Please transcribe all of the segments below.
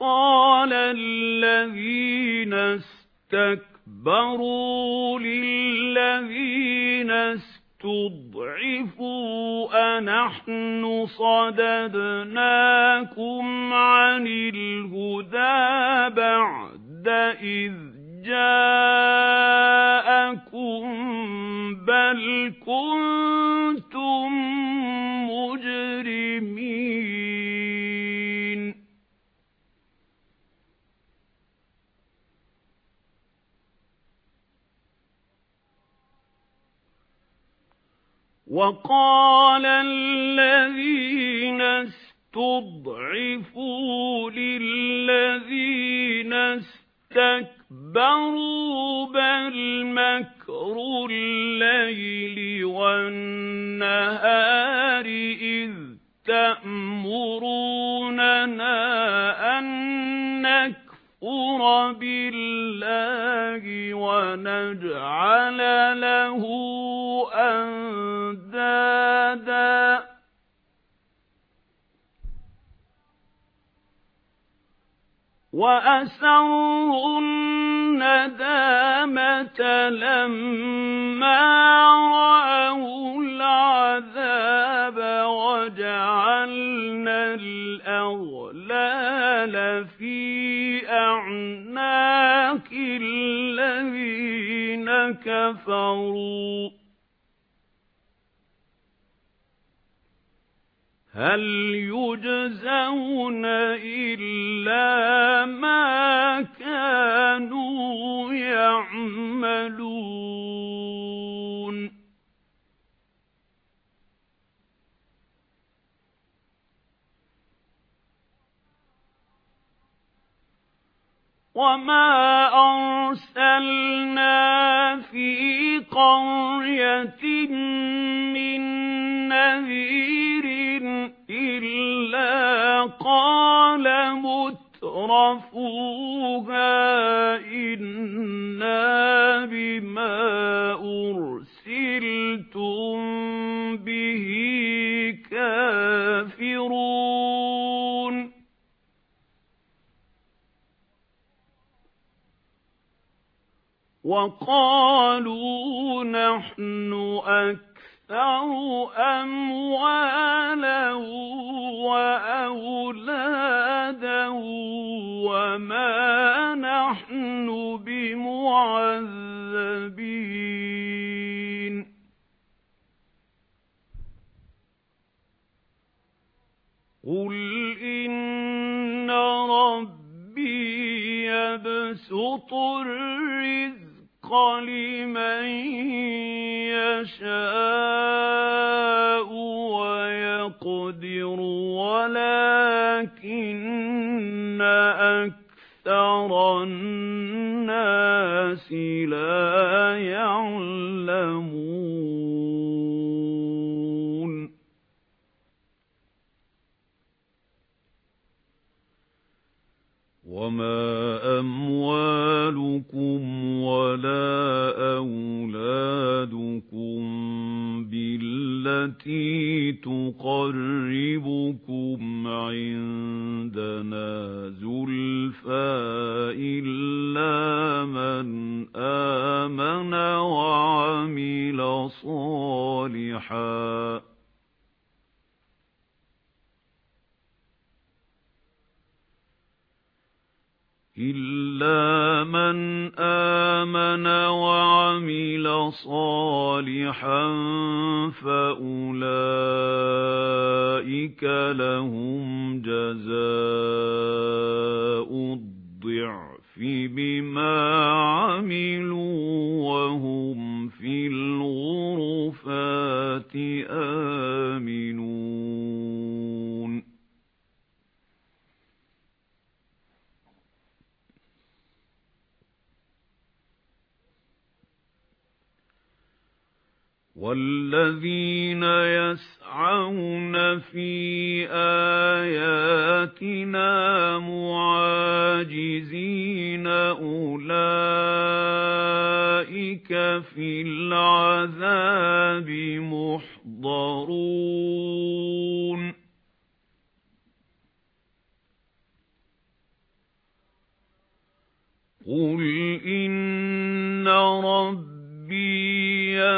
وقال الذين استكبروا للذين استضعفوا أنحن صددناكم عن الهدى بعد إذ جاءكم وقال الذين استضعفوا للذين استكبروا بل مكر الليل والنهار نكفر بالله ونجعل له أندادا وَأَسَرُّوا النَّدَامَةَ لَمَّا رَأَوُا الْعَذَابَ وَجَعَلْنَا الْأَغْلَالَ فِي كَفَرُوا. هَلْ يُجْزَوْنَ إِلَّا مَا وَمَا أَرْسَلْنَا فِي قَرْيَةٍ مِّن نَّذِيرٍ إِلَّا قَالَ مُتْرَفُوهَا وَقَالُوا نَحْنُ أَكْثَرُ أَمْوَالًا وَأَوْلَادًا وَمَا نَحْنُ بِمُعَذَّبِينَ. قُلْ إِنَّ رَبِّي يَبْسُطُ الرِّزْقَ لِمَن يَشَاءُ وَيَقْدِرُ وَلَكِنَّ أَكْثَرَ النَّاسِ لَا يَعْلَمُونَ بِالَّتِي تُقَرِّبُكُمْ عِندَنَا زُلْفَىٰ إِلَّا مَنْ آمَنَ وَعَمِلَ صَالِحًا. إِلَّا مَنْ آمَنَ وَعَمِلَ صَالِحًا فَأُولَئِكَ لَهُمْ وَالَّذِينَ يَسْعَوْنَ فِي آيَاتِنَا مُعَاجِزِينَ أُولَئِكَ فِي الْعَذَابِ مُحْضَرُونَ. قُلْ إِنَّ رَبِّي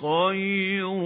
خَيْرٌ